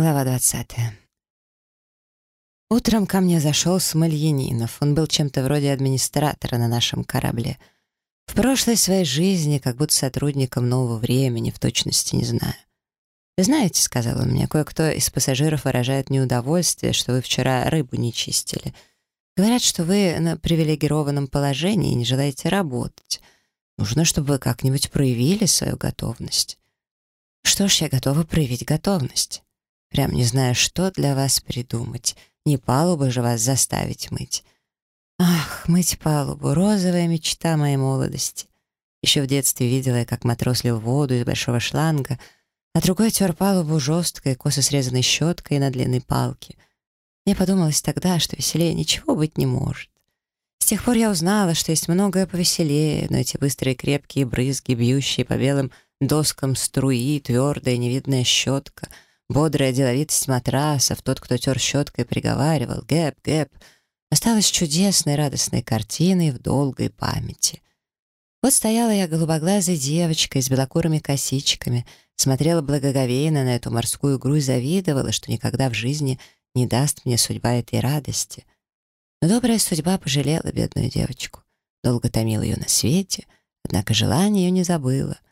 Глава 20. Утром ко мне зашел Смольянинов. Он был чем-то вроде администратора на нашем корабле. В прошлой своей жизни, как будто сотрудником нового времени, в точности не знаю. «Вы знаете, — сказал он мне, — кое-кто из пассажиров выражает неудовольствие, что вы вчера рыбу не чистили. Говорят, что вы на привилегированном положении и не желаете работать. Нужно, чтобы вы как-нибудь проявили свою готовность». Что ж, я готова проявить готовность. Прям не знаю, что для вас придумать. Не палубу же вас заставить мыть. Ах, мыть палубу — розовая мечта моей молодости. Еще в детстве видела я, как матрос лил воду из большого шланга, а другой тер палубу жесткой, косо срезанной щеткой на длинной палке. Мне подумалось тогда, что веселее ничего быть не может. С тех пор я узнала, что есть многое повеселее, но эти быстрые крепкие брызги, бьющие по белым доскам струи, твердая невидная щетка — Бодрая деловитость матрасов, тот, кто тер щеткой, приговаривал «гэп, гэп», осталась чудесной радостной картиной в долгой памяти. Вот стояла я голубоглазой девочкой с белокурыми косичками, смотрела благоговейно на эту морскую игру завидовала, что никогда в жизни не даст мне судьба этой радости. Но добрая судьба пожалела бедную девочку, долго томила ее на свете, однако желание ее не забыла —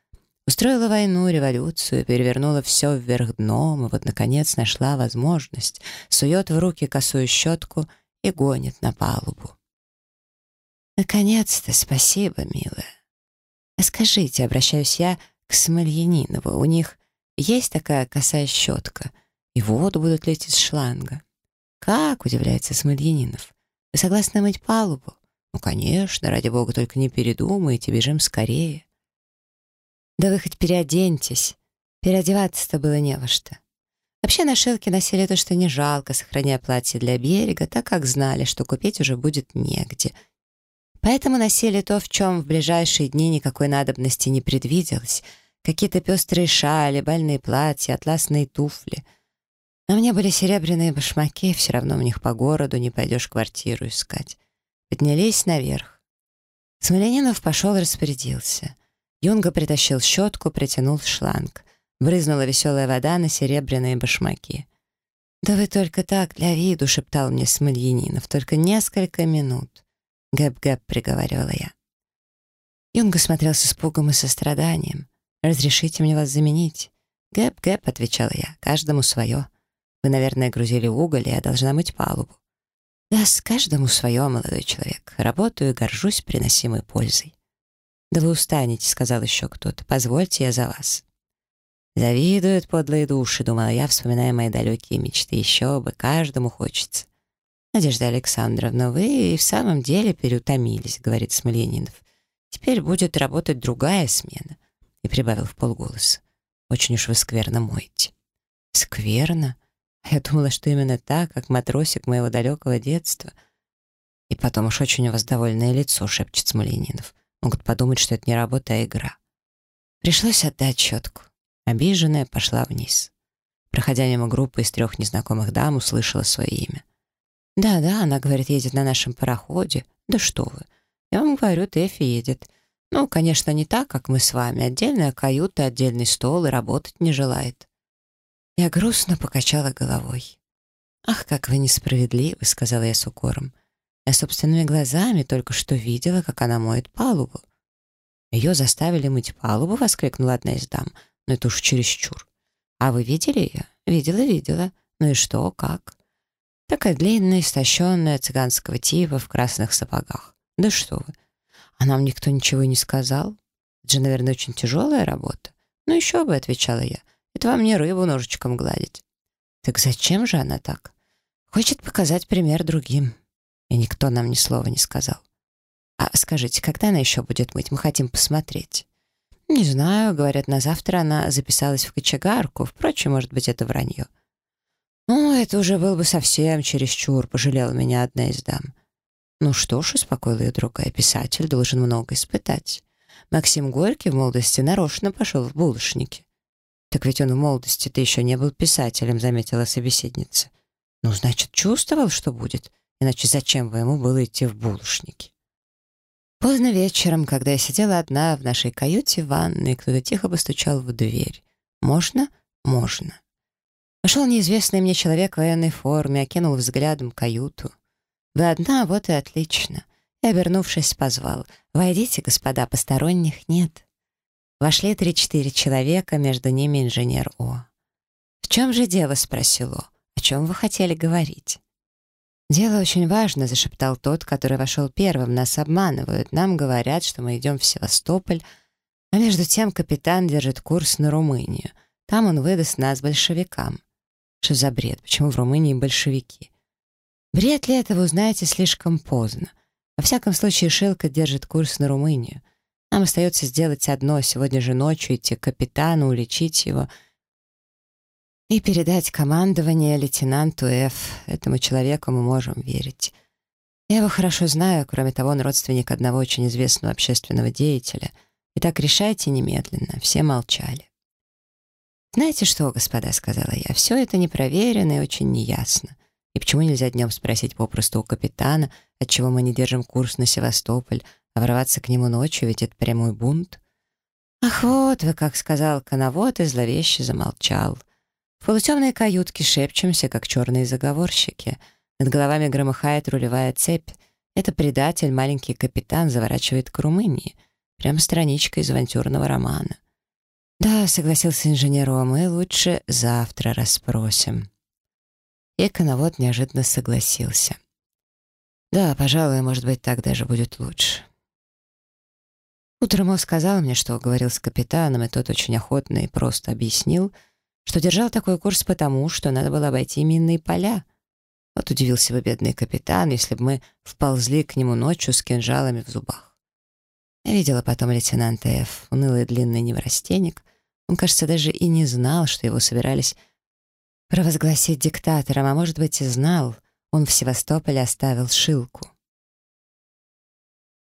Устроила войну, революцию, перевернула все вверх дном, и вот, наконец, нашла возможность, сует в руки косую щетку и гонит на палубу. «Наконец-то, спасибо, милая. А скажите, обращаюсь я к Смольянинову, у них есть такая косая щетка, и воду будут лить из шланга?» «Как?» — удивляется Смольянинов. «Вы согласны мыть палубу?» «Ну, конечно, ради бога, только не передумайте, бежим скорее». Да вы хоть переоденьтесь. Переодеваться-то было не во что. Вообще на шелке носили то, что не жалко, сохраняя платье для берега, так как знали, что купить уже будет негде. Поэтому носили то, в чем в ближайшие дни никакой надобности не предвиделось. Какие-то пестрые шали, бальные платья, атласные туфли. На мне были серебряные башмаки, все равно в них по городу не пойдешь квартиру искать. Поднялись наверх. Смольянинов пошел распорядился — Юнга притащил щетку, притянул шланг. Брызнула веселая вода на серебряные башмаки. «Да вы только так, для виду», — шептал мне Смольянинов, — «только несколько минут». «Гэп-гэп», — приговаривала я. Юнга смотрел с испугом и состраданием. «Разрешите мне вас заменить?» «Гэп-гэп», — отвечала я, — «каждому свое. Вы, наверное, грузили уголь, и я должна мыть палубу». «Да-с, каждому свое, молодой человек. Работаю и горжусь приносимой пользой». «Да вы устанете», — сказал еще кто-то. «Позвольте, я за вас». «Завидуют подлые души», — думала я, вспоминая мои далекие мечты. «Еще бы, каждому хочется». «Надежда Александровна, вы и в самом деле переутомились», — говорит Смольянинов. «Теперь будет работать другая смена». И прибавил в полголоса. «Очень уж вы скверно моете». «Скверно?» Я думала, что именно так, как матросик моего далекого детства. И потом уж очень у вас довольное лицо, шепчет Смоленинов. Могут подумать, что это не работа, а игра. Пришлось отдать щетку. Обиженная пошла вниз. Проходя мимо группы из трех незнакомых дам, услышала свое имя. «Да-да», — она говорит, едет на нашем пароходе. «Да что вы! Я вам говорю, Тэфи едет. Ну, конечно, не так, как мы с вами. Отдельная каюта, отдельный стол и работать не желает». Я грустно покачала головой. «Ах, как вы несправедливы», — сказала я с укором. Я собственными глазами только что видела, как она моет палубу. «Ее заставили мыть палубу?» — воскликнула одна из дам. «Но это уж чересчур». «А вы видели ее?» «Видела, видела. Ну и что, как?» Такая длинная, истощенная, цыганского типа, в красных сапогах. Да что вы. А нам никто ничего не сказал? Это же, наверное, очень тяжелая работа. Ну еще бы, отвечала я. Это вам не рыбу ножичком гладить. Так зачем же она так? Хочет показать пример другим. И никто нам ни слова не сказал. «А скажите, когда она еще будет мыть? Мы хотим посмотреть». «Не знаю. Говорят, на завтра она записалась в кочегарку. Впрочем, может быть, это вранье». «Ну, это уже был бы совсем чересчур», — пожалела меня одна из дам. «Ну что ж», — успокоила ее другая, — «писатель должен много испытать. Максим Горький в молодости нарочно пошел в булочники». «Так ведь он в молодости-то еще не был писателем», — заметила собеседница. «Ну, значит, чувствовал, что будет. Иначе зачем бы ему было идти в булочники? Поздно вечером, когда я сидела одна в нашей каюте в ванной, кто-то тихо постучал в дверь. «Можно? Можно». Вошел неизвестный мне человек в военной форме, окинул взглядом каюту. «Вы одна, вот и отлично». И, обернувшись, позвал. «Войдите, господа, посторонних нет». Вошли три-четыре человека, между ними инженер О. «В чем же дело?» — спросил О. «О чем вы хотели говорить?» «Дело очень важно», — зашептал тот, который вошел первым. «Нас обманывают. Нам говорят, что мы идем в Севастополь, а между тем капитан держит курс на Румынию. Там он выдаст нас большевикам». «Что за бред? Почему в Румынии большевики?» «Бред ли это, вы узнаете слишком поздно. Во всяком случае, Шилка держит курс на Румынию. Нам остается сделать одно — сегодня же ночью идти к капитану, уличить его и передать командование лейтенанту Ф. Этому человеку мы можем верить. Я его хорошо знаю, кроме того, он родственник одного очень известного общественного деятеля. Итак, решайте немедленно. Все молчали. «Знаете что, господа», — сказала я, — «все это непроверено и очень неясно. И почему нельзя днем спросить попросту у капитана, отчего мы не держим курс на Севастополь, а ворваться к нему ночью, ведь это прямой бунт. «Ах, вот вы, как сказал коновод, и зловеще замолчал. В полутемной каютке шепчемся, как черные заговорщики. Над головами громыхает рулевая цепь. Это предатель, маленький капитан, заворачивает к Румынии. Прямо страничка из авантюрного романа. «Да», — согласился инженер, — «мы лучше завтра расспросим». И коновод неожиданно согласился. «Да, пожалуй, может быть, так даже будет лучше». Утром он сказал мне, что говорил с капитаном, и тот очень охотно и просто объяснил, что держал такой курс потому, что надо было обойти минные поля. Вот удивился бы бедный капитан, если бы мы вползли к нему ночью с кинжалами в зубах. Я видела потом лейтенанта Ф., унылый длинный неврастенник. Он, кажется, даже и не знал, что его собирались провозгласить диктатором, а может быть и знал. Он в Севастополе оставил шилку.